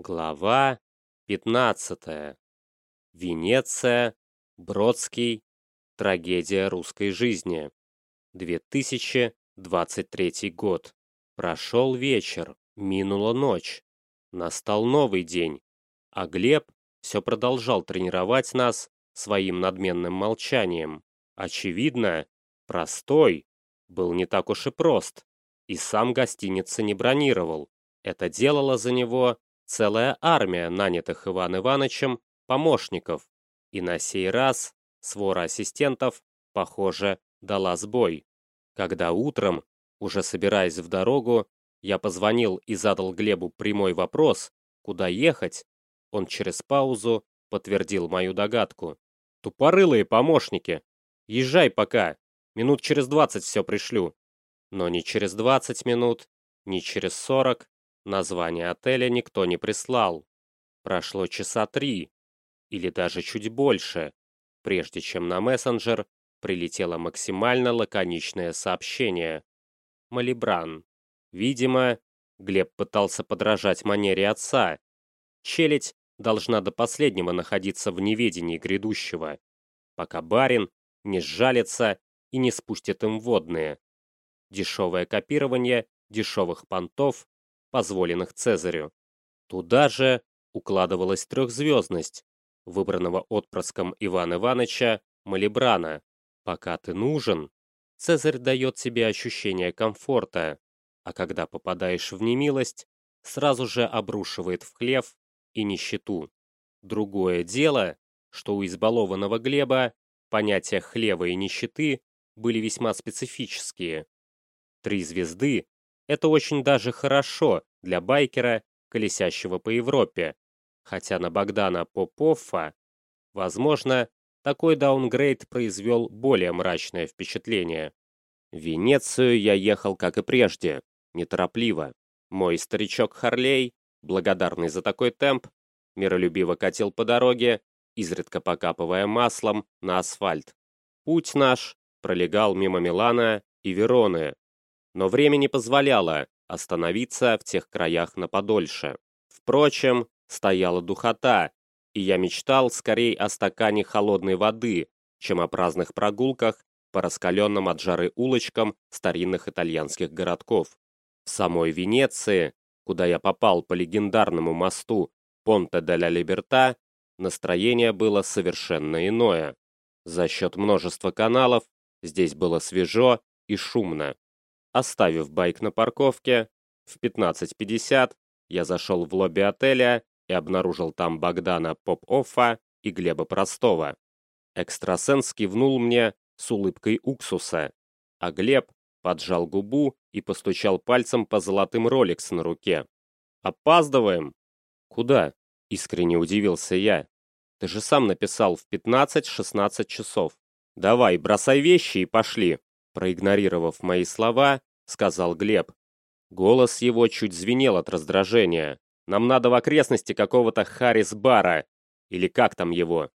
Глава 15. Венеция, Бродский, трагедия русской жизни. 2023 год. Прошел вечер, минула ночь. Настал новый день, а Глеб все продолжал тренировать нас своим надменным молчанием. Очевидно, простой был не так уж и прост, и сам гостиницы не бронировал. Это делало за него целая армия нанятых Иван Ивановичем помощников, и на сей раз свора ассистентов, похоже, дала сбой. Когда утром, уже собираясь в дорогу, я позвонил и задал Глебу прямой вопрос, куда ехать, он через паузу подтвердил мою догадку. «Тупорылые помощники! Езжай пока, минут через двадцать все пришлю». Но ни через двадцать минут, ни через сорок Название отеля никто не прислал. Прошло часа три, или даже чуть больше, прежде чем на мессенджер прилетело максимально лаконичное сообщение. Малибран. Видимо, Глеб пытался подражать манере отца. Челядь должна до последнего находиться в неведении грядущего, пока барин не сжалится и не спустит им водные. Дешевое копирование дешевых понтов позволенных Цезарю. Туда же укладывалась трехзвездность, выбранного отпрыском Ивана Ивановича Малибрана. Пока ты нужен, Цезарь дает тебе ощущение комфорта, а когда попадаешь в немилость, сразу же обрушивает в хлев и нищету. Другое дело, что у избалованного Глеба понятия хлева и нищеты были весьма специфические. Три звезды это очень даже хорошо для байкера, колесящего по Европе. Хотя на Богдана Попова, возможно, такой даунгрейд произвел более мрачное впечатление. В Венецию я ехал, как и прежде, неторопливо. Мой старичок Харлей, благодарный за такой темп, миролюбиво катил по дороге, изредка покапывая маслом на асфальт. Путь наш пролегал мимо Милана и Вероны, но время не позволяло остановиться в тех краях на подольше. Впрочем, стояла духота, и я мечтал скорее о стакане холодной воды, чем о праздных прогулках по раскаленным от жары улочкам старинных итальянских городков. В самой Венеции, куда я попал по легендарному мосту Понте де ла Либерта, настроение было совершенно иное. За счет множества каналов здесь было свежо и шумно. Оставив байк на парковке, в 15.50 я зашел в лобби отеля и обнаружил там Богдана Поп-Оффа и Глеба Простого. Экстрасенс кивнул мне с улыбкой уксуса, а Глеб поджал губу и постучал пальцем по золотым роликс на руке. «Опаздываем!» «Куда?» — искренне удивился я. «Ты же сам написал в 15-16 часов. Давай, бросай вещи и пошли!» Проигнорировав мои слова, сказал Глеб. Голос его чуть звенел от раздражения. «Нам надо в окрестности какого-то Харрис-бара. Или как там его?»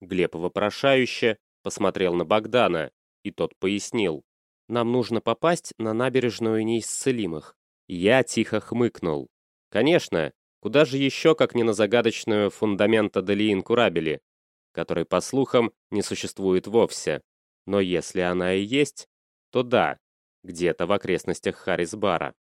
Глеб вопрошающе посмотрел на Богдана, и тот пояснил. «Нам нужно попасть на набережную неисцелимых». Я тихо хмыкнул. «Конечно, куда же еще, как не на загадочную фундамента Дели Инкурабели, которой, по слухам, не существует вовсе. Но если она и есть, то да, где-то в окрестностях Харрисбара.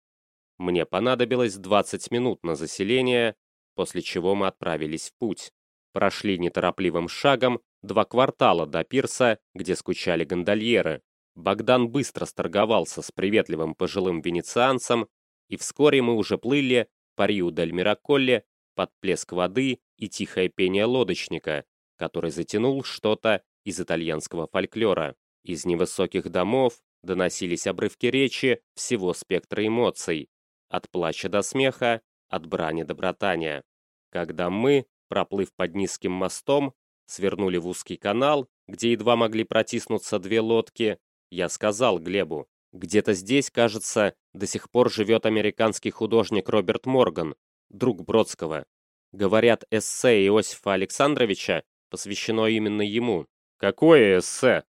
Мне понадобилось 20 минут на заселение, после чего мы отправились в путь. Прошли неторопливым шагом два квартала до пирса, где скучали гондольеры. Богдан быстро сторговался с приветливым пожилым венецианцем, и вскоре мы уже плыли по Риу-дель-Мираколле под плеск воды и тихое пение лодочника, который затянул что-то из итальянского фольклора. Из невысоких домов доносились обрывки речи всего спектра эмоций, от плача до смеха, от брани до братания. Когда мы, проплыв под низким мостом, свернули в узкий канал, где едва могли протиснуться две лодки, я сказал Глебу, где-то здесь, кажется, до сих пор живет американский художник Роберт Морган, друг Бродского. Говорят, эссе Иосифа Александровича посвящено именно ему. Какое эссе?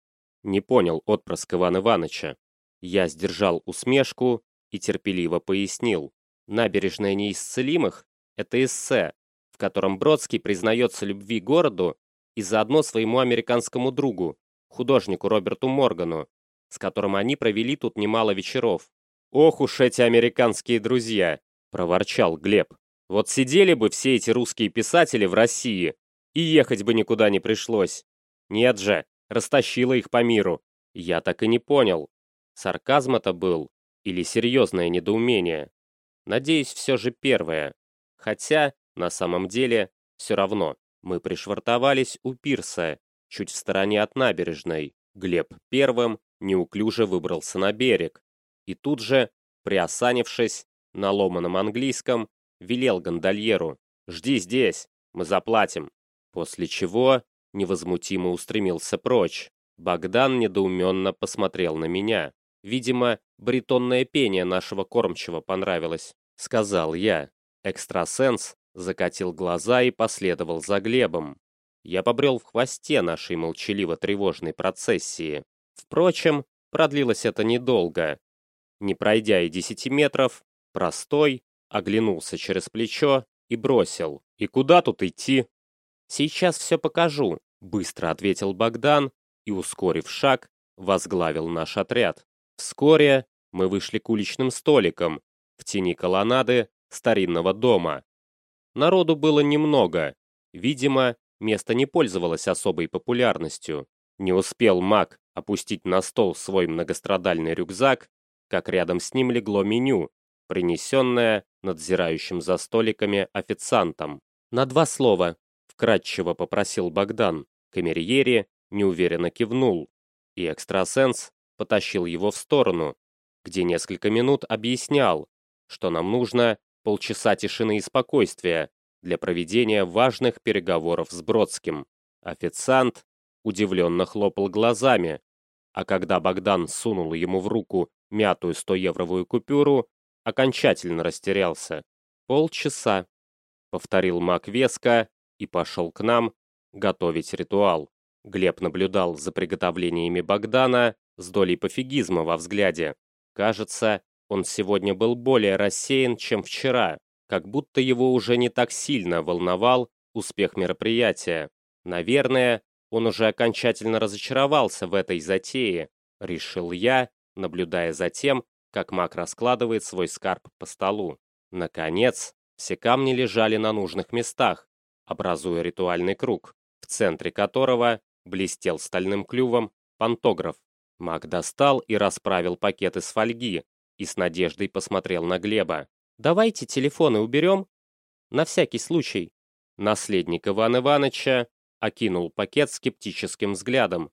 Не понял отпрыск Иван Ивановича. Я сдержал усмешку и терпеливо пояснил. Набережная неисцелимых – Это эссе, в котором Бродский признается любви городу и заодно своему американскому другу, художнику Роберту Моргану, с которым они провели тут немало вечеров. «Ох уж эти американские друзья!» – проворчал Глеб. «Вот сидели бы все эти русские писатели в России, и ехать бы никуда не пришлось. Нет же, растащила их по миру. Я так и не понял, сарказм это был или серьезное недоумение. Надеюсь, все же первое. Хотя, на самом деле, все равно. Мы пришвартовались у пирса, чуть в стороне от набережной. Глеб первым неуклюже выбрался на берег. И тут же, приосанившись, на ломаном английском, велел гондольеру «Жди здесь, мы заплатим». После чего невозмутимо устремился прочь. Богдан недоуменно посмотрел на меня. Видимо, бритонное пение нашего кормчего понравилось, сказал я. Экстрасенс закатил глаза и последовал за Глебом. Я побрел в хвосте нашей молчаливо-тревожной процессии. Впрочем, продлилось это недолго. Не пройдя и десяти метров, простой, оглянулся через плечо и бросил. «И куда тут идти?» «Сейчас все покажу», — быстро ответил Богдан и, ускорив шаг, возглавил наш отряд. Вскоре мы вышли к уличным столикам в тени колоннады старинного дома. Народу было немного. Видимо, место не пользовалось особой популярностью. Не успел маг опустить на стол свой многострадальный рюкзак, как рядом с ним легло меню, принесенное надзирающим за столиками официантом. «На два слова», — вкратчиво попросил Богдан. Камерьери неуверенно кивнул, и экстрасенс потащил его в сторону, где несколько минут объяснял, что нам нужно полчаса тишины и спокойствия для проведения важных переговоров с Бродским. Официант удивленно хлопал глазами, а когда Богдан сунул ему в руку мятую 100-евровую купюру, окончательно растерялся. «Полчаса», — повторил Мак веско и пошел к нам готовить ритуал. Глеб наблюдал за приготовлениями Богдана с долей пофигизма во взгляде. Кажется, он сегодня был более рассеян, чем вчера, как будто его уже не так сильно волновал успех мероприятия. Наверное, он уже окончательно разочаровался в этой затее, решил я, наблюдая за тем, как маг раскладывает свой скарб по столу. Наконец, все камни лежали на нужных местах, образуя ритуальный круг, в центре которого блестел стальным клювом пантограф. Маг достал и расправил пакет из фольги и с надеждой посмотрел на Глеба. «Давайте телефоны уберем. На всякий случай». Наследник Ивана Ивановича окинул пакет скептическим взглядом,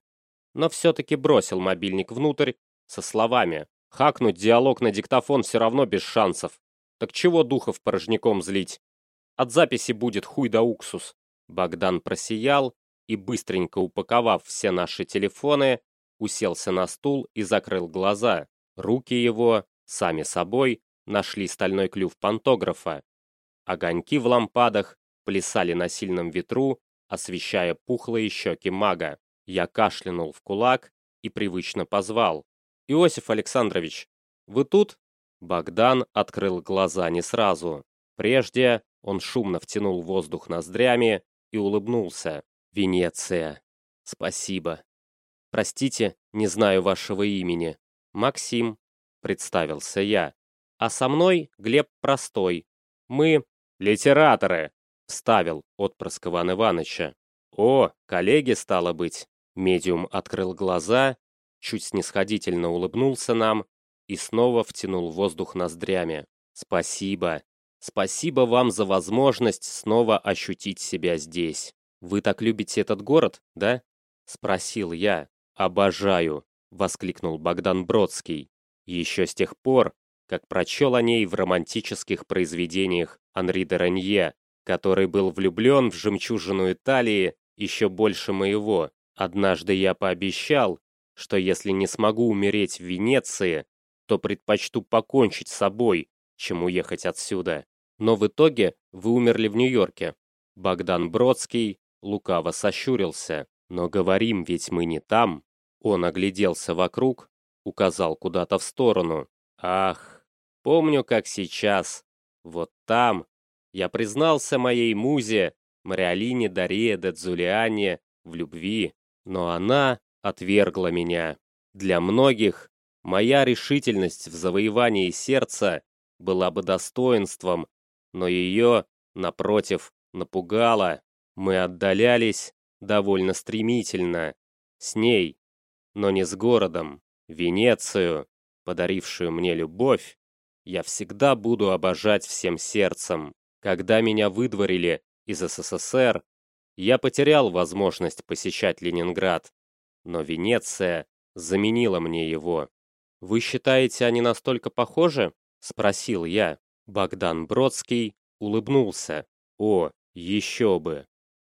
но все-таки бросил мобильник внутрь со словами «Хакнуть диалог на диктофон все равно без шансов. Так чего духов порожняком злить? От записи будет хуй да уксус». Богдан просиял и, быстренько упаковав все наши телефоны, уселся на стул и закрыл глаза. Руки его, сами собой, нашли стальной клюв пантографа. Огоньки в лампадах плясали на сильном ветру, освещая пухлые щеки мага. Я кашлянул в кулак и привычно позвал. «Иосиф Александрович, вы тут?» Богдан открыл глаза не сразу. Прежде он шумно втянул воздух ноздрями и улыбнулся. Венеция. Спасибо. Простите, не знаю вашего имени. Максим, представился я. А со мной Глеб Простой. Мы литераторы, вставил отпрыск Ивана Ивановича. О, коллеги, стало быть. Медиум открыл глаза, чуть снисходительно улыбнулся нам и снова втянул воздух ноздрями. Спасибо. Спасибо вам за возможность снова ощутить себя здесь. «Вы так любите этот город, да?» — спросил я. «Обожаю!» — воскликнул Богдан Бродский. Еще с тех пор, как прочел о ней в романтических произведениях Анри де Ранье, который был влюблен в жемчужину Италии еще больше моего. Однажды я пообещал, что если не смогу умереть в Венеции, то предпочту покончить с собой, чем уехать отсюда. Но в итоге вы умерли в Нью-Йорке. Богдан Бродский лукаво сощурился. «Но говорим ведь мы не там». Он огляделся вокруг, указал куда-то в сторону. «Ах, помню, как сейчас. Вот там. Я признался моей музе, Мариолине Дария де Дзулиане, в любви, но она отвергла меня. Для многих моя решительность в завоевании сердца была бы достоинством, но ее, напротив, напугала. Мы отдалялись довольно стремительно. С ней, но не с городом. Венецию, подарившую мне любовь, я всегда буду обожать всем сердцем. Когда меня выдворили из СССР, я потерял возможность посещать Ленинград, но Венеция заменила мне его. «Вы считаете, они настолько похожи?» – спросил я. Богдан Бродский улыбнулся. «О, еще бы!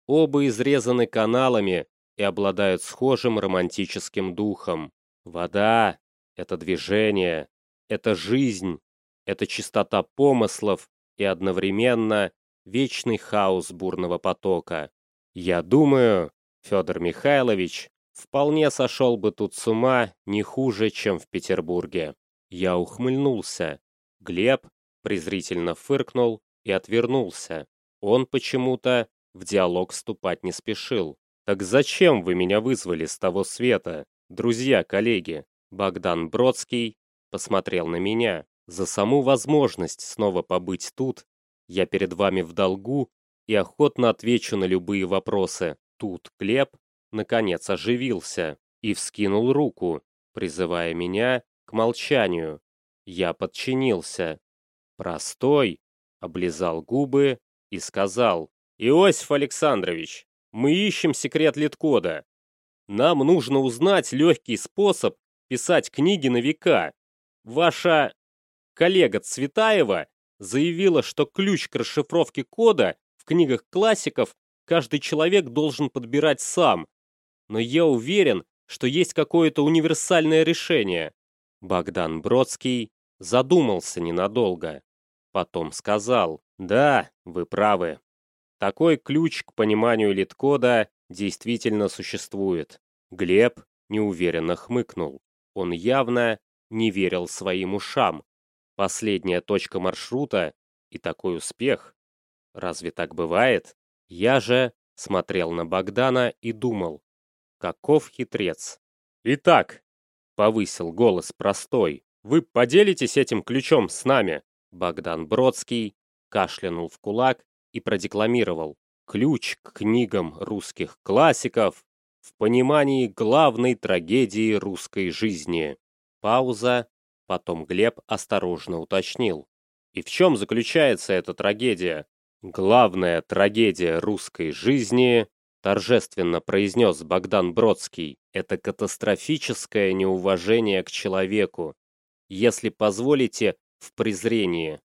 Оба изрезаны каналами и обладают схожим романтическим духом. Вода — это движение, это жизнь, это чистота помыслов и одновременно вечный хаос бурного потока. Я думаю, Федор Михайлович вполне сошел бы тут с ума не хуже, чем в Петербурге. Я ухмыльнулся. Глеб презрительно фыркнул и отвернулся. Он почему-то в диалог вступать не спешил. «Так зачем вы меня вызвали с того света, друзья, коллеги?» Богдан Бродский посмотрел на меня. «За саму возможность снова побыть тут, я перед вами в долгу и охотно отвечу на любые вопросы. Тут Глеб, наконец, оживился и вскинул руку, призывая меня к молчанию. Я подчинился. Простой, облизал губы и сказал, «Иосиф Александрович, мы ищем секрет литкода. Нам нужно узнать легкий способ писать книги на века. Ваша коллега Цветаева заявила, что ключ к расшифровке кода в книгах классиков каждый человек должен подбирать сам. Но я уверен, что есть какое-то универсальное решение. Богдан Бродский задумался ненадолго. Потом сказал, да, вы правы. Такой ключ к пониманию литкода действительно существует. Глеб неуверенно хмыкнул. Он явно не верил своим ушам. Последняя точка маршрута и такой успех. Разве так бывает? Я же смотрел на Богдана и думал, каков хитрец. Итак, повысил голос простой, вы поделитесь этим ключом с нами. Богдан Бродский кашлянул в кулак и продекламировал «Ключ к книгам русских классиков в понимании главной трагедии русской жизни». Пауза, потом Глеб осторожно уточнил. «И в чем заключается эта трагедия?» «Главная трагедия русской жизни», торжественно произнес Богдан Бродский, «это катастрофическое неуважение к человеку. Если позволите, в презрении.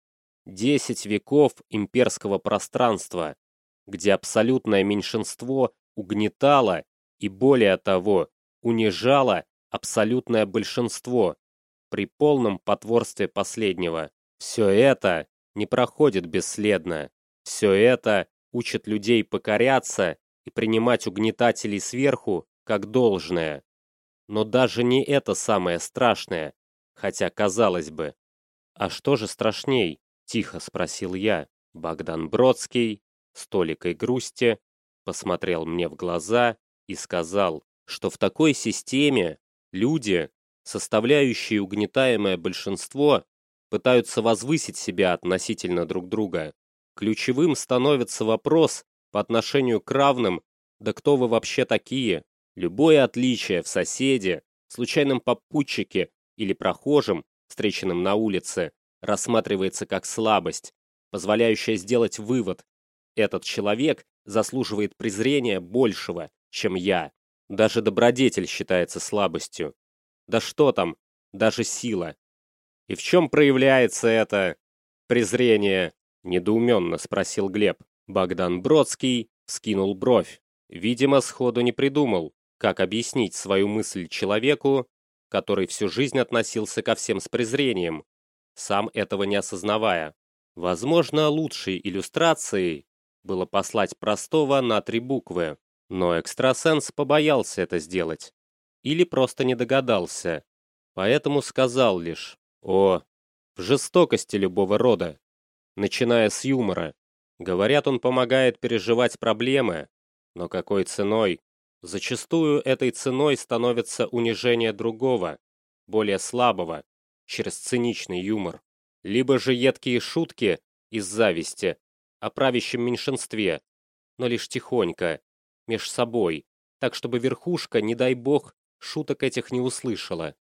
Десять веков имперского пространства, где абсолютное меньшинство угнетало и, более того, унижало абсолютное большинство при полном потворстве последнего. Все это не проходит бесследно. Все это учит людей покоряться и принимать угнетателей сверху как должное. Но даже не это самое страшное, хотя, казалось бы. А что же страшней? Тихо спросил я. Богдан Бродский, с толикой грусти, посмотрел мне в глаза и сказал, что в такой системе люди, составляющие угнетаемое большинство, пытаются возвысить себя относительно друг друга. Ключевым становится вопрос по отношению к равным, да кто вы вообще такие? Любое отличие в соседе, случайном попутчике или прохожем, встреченном на улице, рассматривается как слабость, позволяющая сделать вывод. Этот человек заслуживает презрения большего, чем я. Даже добродетель считается слабостью. Да что там, даже сила. И в чем проявляется это презрение? Недоуменно спросил Глеб. Богдан Бродский скинул бровь. Видимо, сходу не придумал, как объяснить свою мысль человеку, который всю жизнь относился ко всем с презрением, сам этого не осознавая. Возможно, лучшей иллюстрацией было послать простого на три буквы, но экстрасенс побоялся это сделать. Или просто не догадался. Поэтому сказал лишь «О, в жестокости любого рода, начиная с юмора, Говорят, он помогает переживать проблемы, но какой ценой? Зачастую этой ценой становится унижение другого, более слабого, через циничный юмор. Либо же едкие шутки из зависти о правящем меньшинстве, но лишь тихонько, меж собой, так чтобы верхушка, не дай бог, шуток этих не услышала.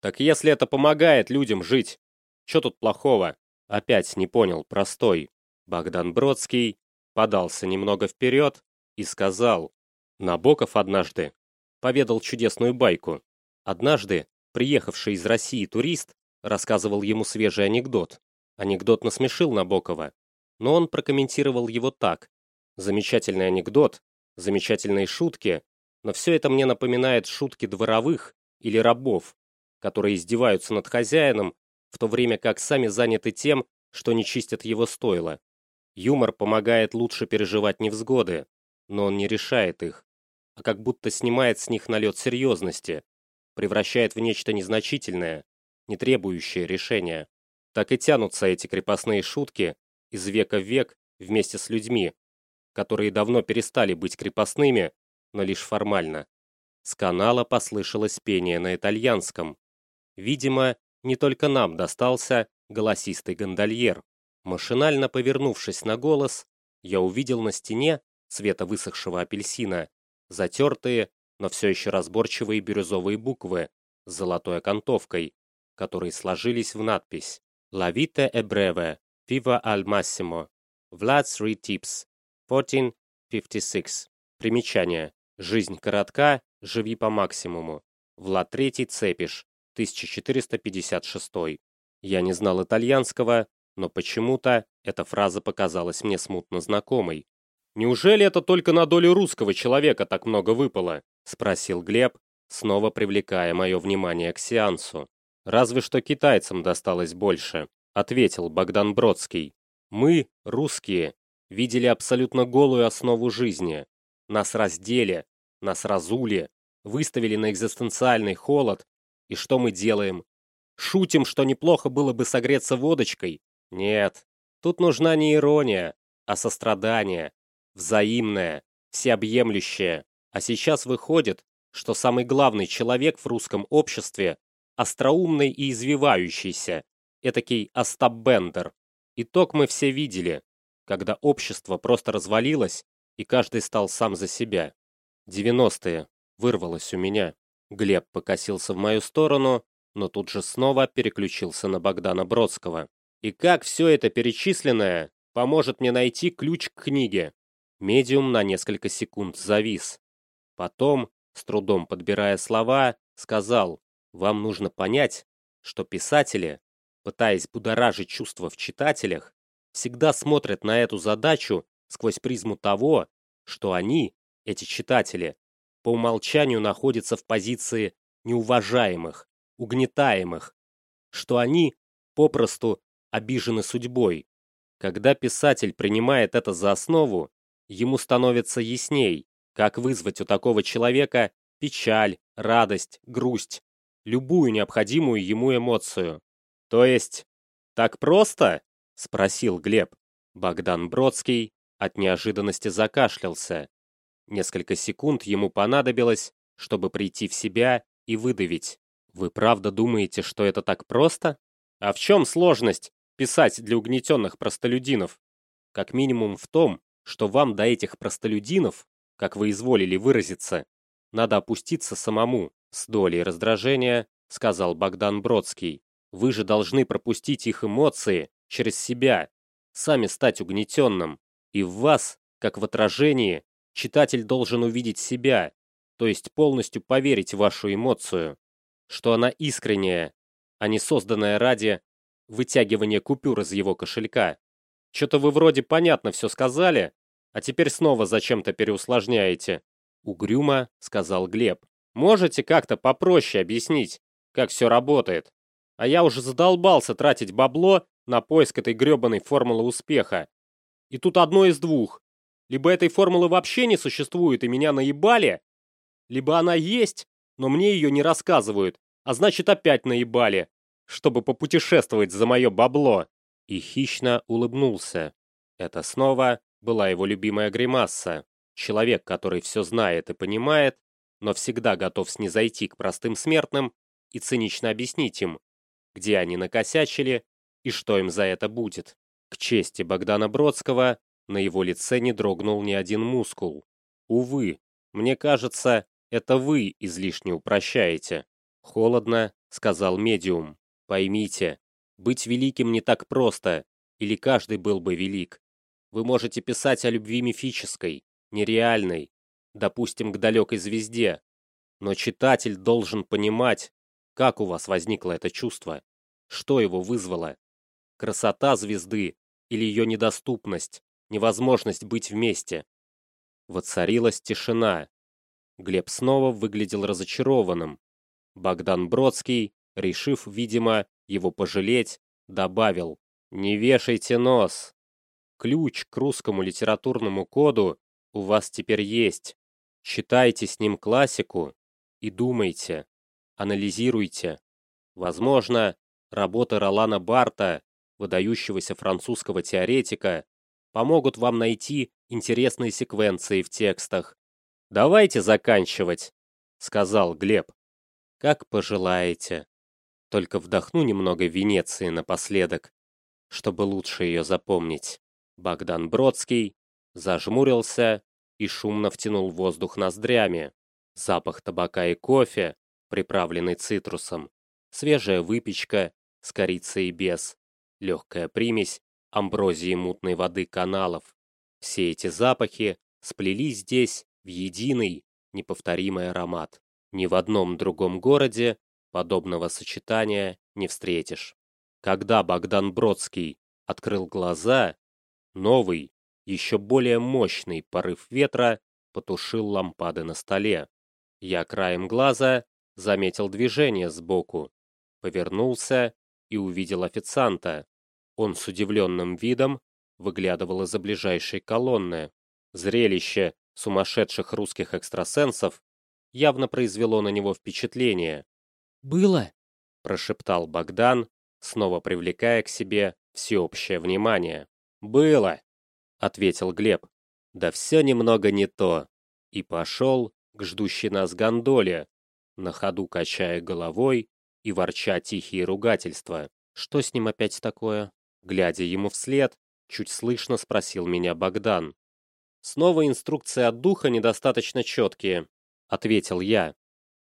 Так если это помогает людям жить, что тут плохого? Опять не понял, простой. Богдан Бродский подался немного вперед и сказал, Набоков однажды поведал чудесную байку. Однажды приехавший из России турист рассказывал ему свежий анекдот. Анекдот насмешил Набокова, но он прокомментировал его так. Замечательный анекдот, замечательные шутки, но все это мне напоминает шутки дворовых или рабов, которые издеваются над хозяином, в то время как сами заняты тем, что не чистят его стойло. Юмор помогает лучше переживать невзгоды, но он не решает их, а как будто снимает с них налет серьезности, превращает в нечто незначительное, не требующее решения. Так и тянутся эти крепостные шутки из века в век вместе с людьми, которые давно перестали быть крепостными, но лишь формально. С канала послышалось пение на итальянском. Видимо, не только нам достался голосистый гондольер. Машинально повернувшись на голос, я увидел на стене цвета высохшего апельсина затертые, но все еще разборчивые бирюзовые буквы с золотой окантовкой, которые сложились в надпись «La vita è breve, viva al massimo, Vlad three tips, 1456». Примечание. Жизнь коротка, живи по максимуму. Влад Третий Цепиш, 1456. Я не знал итальянского, но почему-то эта фраза показалась мне смутно знакомой. «Неужели это только на долю русского человека так много выпало?» – спросил Глеб, снова привлекая мое внимание к сеансу. «Разве что китайцам досталось больше», – ответил Богдан Бродский. «Мы, русские, видели абсолютно голую основу жизни. Нас раздели, нас разули, выставили на экзистенциальный холод, и что мы делаем? Шутим, что неплохо было бы согреться водочкой? Нет, тут нужна не ирония, а сострадание, взаимное, всеобъемлющее. А сейчас выходит, что самый главный человек в русском обществе – остроумный и извивающийся, этакий Остап Бендер. Итог мы все видели, когда общество просто развалилось, и каждый стал сам за себя. Девяностые вырвалось у меня. Глеб покосился в мою сторону, но тут же снова переключился на Богдана Бродского. И как все это перечисленное поможет мне найти ключ к книге? Медиум на несколько секунд завис. Потом, с трудом подбирая слова, сказал, вам нужно понять, что писатели, пытаясь будоражить чувства в читателях, всегда смотрят на эту задачу сквозь призму того, что они, эти читатели, по умолчанию находятся в позиции неуважаемых, угнетаемых, что они попросту обижены судьбой. Когда писатель принимает это за основу, ему становится ясней, как вызвать у такого человека печаль, радость, грусть, любую необходимую ему эмоцию. То есть, так просто? Спросил Глеб. Богдан Бродский от неожиданности закашлялся. Несколько секунд ему понадобилось, чтобы прийти в себя и выдавить. Вы правда думаете, что это так просто? А в чем сложность писать для угнетенных простолюдинов? Как минимум в том, что вам до этих простолюдинов, как вы изволили выразиться, надо опуститься самому, с долей раздражения, сказал Богдан Бродский. Вы же должны пропустить их эмоции через себя, сами стать угнетенным. И в вас, как в отражении, читатель должен увидеть себя, то есть полностью поверить в вашу эмоцию, что она искренняя, а не созданная ради вытягивания купюр из его кошелька. Что-то вы вроде понятно все сказали, а теперь снова зачем-то переусложняете. Угрюмо сказал Глеб. Можете как-то попроще объяснить, как все работает? А я уже задолбался тратить бабло на поиск этой гребаной формулы успеха. И тут одно из двух. Либо этой формулы вообще не существует и меня наебали, либо она есть, но мне ее не рассказывают, а значит опять наебали, чтобы попутешествовать за мое бабло. И хищно улыбнулся. Это снова была его любимая гримаса. Человек, который все знает и понимает, но всегда готов снизойти к простым смертным и цинично объяснить им, где они накосячили и что им за это будет. К чести Богдана Бродского, на его лице не дрогнул ни один мускул. Увы, мне кажется, это вы излишне упрощаете. Холодно, сказал медиум. Поймите, быть великим не так просто, или каждый был бы велик. Вы можете писать о любви мифической, нереальной, допустим, к далекой звезде, но читатель должен понимать, как у вас возникло это чувство, что его вызвало. Красота звезды или ее недоступность, невозможность быть вместе. Воцарилась тишина. Глеб снова выглядел разочарованным. Богдан Бродский, решив, видимо, его пожалеть, добавил «Не вешайте нос! Ключ к русскому литературному коду у вас теперь есть. Читайте с ним классику и думайте, анализируйте. Возможно, работы Ролана Барта, выдающегося французского теоретика, помогут вам найти интересные секвенции в текстах. «Давайте заканчивать», — сказал Глеб. «Как пожелаете. Только вдохну немного Венеции напоследок, чтобы лучше ее запомнить». Богдан Бродский зажмурился и шумно втянул воздух ноздрями. Запах табака и кофе, приправленный цитрусом, свежая выпечка с корицей и без, легкая примесь амброзии мутной воды каналов. Все эти запахи сплелись здесь в единый, неповторимый аромат. Ни в одном другом городе подобного сочетания не встретишь. Когда Богдан Бродский открыл глаза, новый, еще более мощный порыв ветра потушил лампады на столе. Я краем глаза заметил движение сбоку, повернулся и увидел официанта. Он с удивленным видом выглядывал из-за ближайшей колонны. Зрелище сумасшедших русских экстрасенсов явно произвело на него впечатление. «Было?» – прошептал Богдан, снова привлекая к себе всеобщее внимание. «Было!» – ответил Глеб. «Да все немного не то!» И пошел к ждущей нас гондоле, на ходу качая головой и ворча тихие ругательства. Что с ним опять такое? Глядя ему вслед, чуть слышно спросил меня Богдан. Снова инструкции от духа недостаточно четкие, ответил я.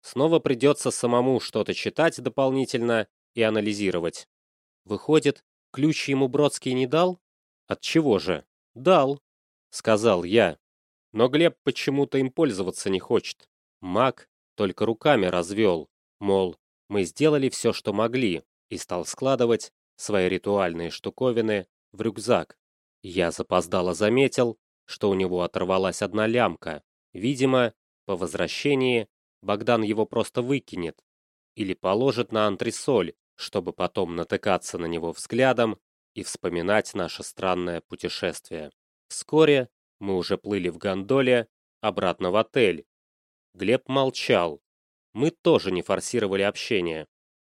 Снова придется самому что-то читать дополнительно и анализировать. Выходит, ключ ему Бродский не дал? От чего же? Дал, сказал я. Но Глеб почему-то им пользоваться не хочет. Маг только руками развел, мол, мы сделали все, что могли, и стал складывать свои ритуальные штуковины в рюкзак. Я запоздало заметил, что у него оторвалась одна лямка. Видимо, по возвращении Богдан его просто выкинет или положит на антресоль, чтобы потом натыкаться на него взглядом и вспоминать наше странное путешествие. Вскоре мы уже плыли в гондоле обратно в отель. Глеб молчал. Мы тоже не форсировали общение.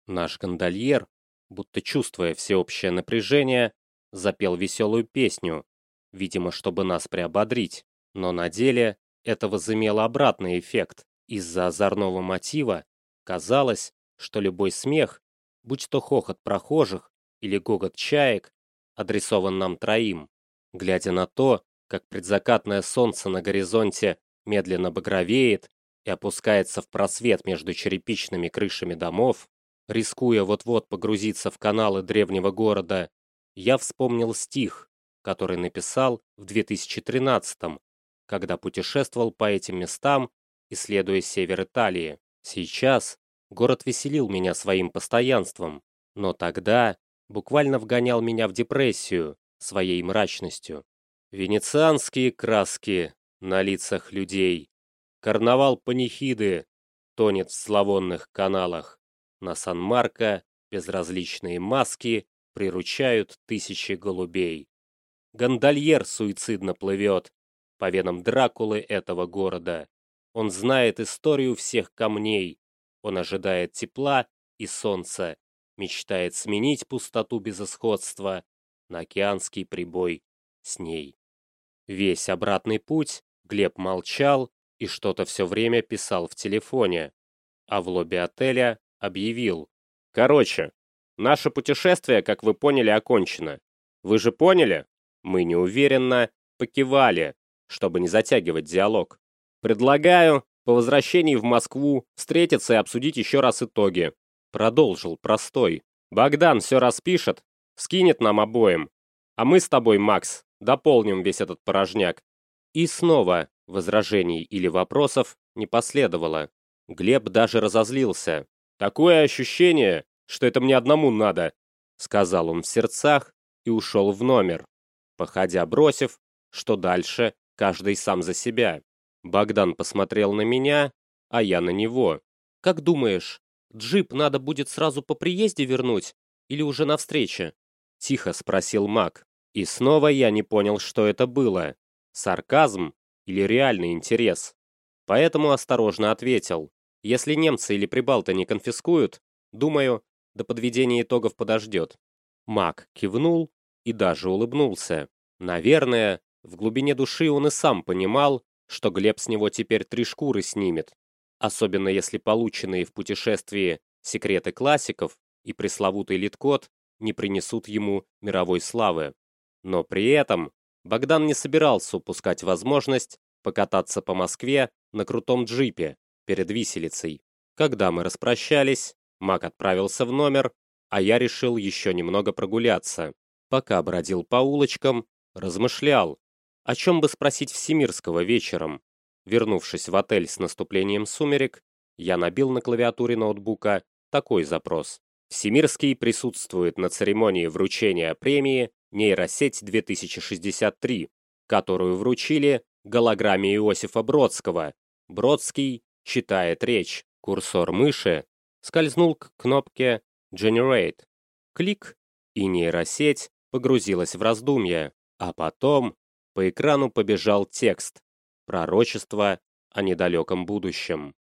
Наш гондольер, будто чувствуя всеобщее напряжение, запел веселую песню, видимо, чтобы нас приободрить. Но на деле это возымело обратный эффект. Из-за озорного мотива казалось, что любой смех, будь то хохот прохожих или гогот чаек, адресован нам троим. Глядя на то, как предзакатное солнце на горизонте медленно багровеет и опускается в просвет между черепичными крышами домов, рискуя вот-вот погрузиться в каналы древнего города, я вспомнил стих, который написал в 2013-м, когда путешествовал по этим местам, исследуя север Италии. Сейчас город веселил меня своим постоянством, но тогда буквально вгонял меня в депрессию своей мрачностью. Венецианские краски на лицах людей. Карнавал панихиды тонет в зловонных каналах. На Сан-Марко безразличные маски приручают тысячи голубей. Гондольер суицидно плывет по венам Дракулы этого города. Он знает историю всех камней. Он ожидает тепла и солнца, мечтает сменить пустоту безысходства на океанский прибой с ней. Весь обратный путь Глеб молчал и что-то все время писал в телефоне, а в лобби отеля объявил. «Короче, наше путешествие, как вы поняли, окончено. Вы же поняли?» Мы неуверенно покивали, чтобы не затягивать диалог. «Предлагаю по возвращении в Москву встретиться и обсудить еще раз итоги», продолжил простой. «Богдан все распишет, скинет нам обоим, а мы с тобой, Макс, дополним весь этот порожняк». И снова возражений или вопросов не последовало. Глеб даже разозлился. «Такое ощущение, что это мне одному надо», сказал он в сердцах и ушел в номер, походя бросив, что дальше каждый сам за себя. Богдан посмотрел на меня, а я на него. «Как думаешь, джип надо будет сразу по приезде вернуть или уже на встрече?» Тихо спросил Мак. И снова я не понял, что это было. Сарказм или реальный интерес. Поэтому осторожно ответил. Если немцы или прибалты не конфискуют, думаю, до подведения итогов подождет. Мак кивнул и даже улыбнулся. Наверное, в глубине души он и сам понимал, что Глеб с него теперь три шкуры снимет. Особенно если полученные в путешествии секреты классиков и пресловутый литкод не принесут ему мировой славы. Но при этом Богдан не собирался упускать возможность покататься по Москве на крутом джипе перед виселицей. Когда мы распрощались, Мак отправился в номер, а я решил еще немного прогуляться. Пока бродил по улочкам, размышлял, о чем бы спросить Всемирского вечером. Вернувшись в отель с наступлением сумерек, я набил на клавиатуре ноутбука такой запрос. Всемирский присутствует на церемонии вручения премии «Нейросеть 2063», которую вручили голограмме Иосифа Бродского. Бродский читает речь. Курсор мыши скользнул к кнопке «Generate». Клик, и нейросеть погрузилась в раздумья, а потом по экрану побежал текст «Пророчество о недалеком будущем».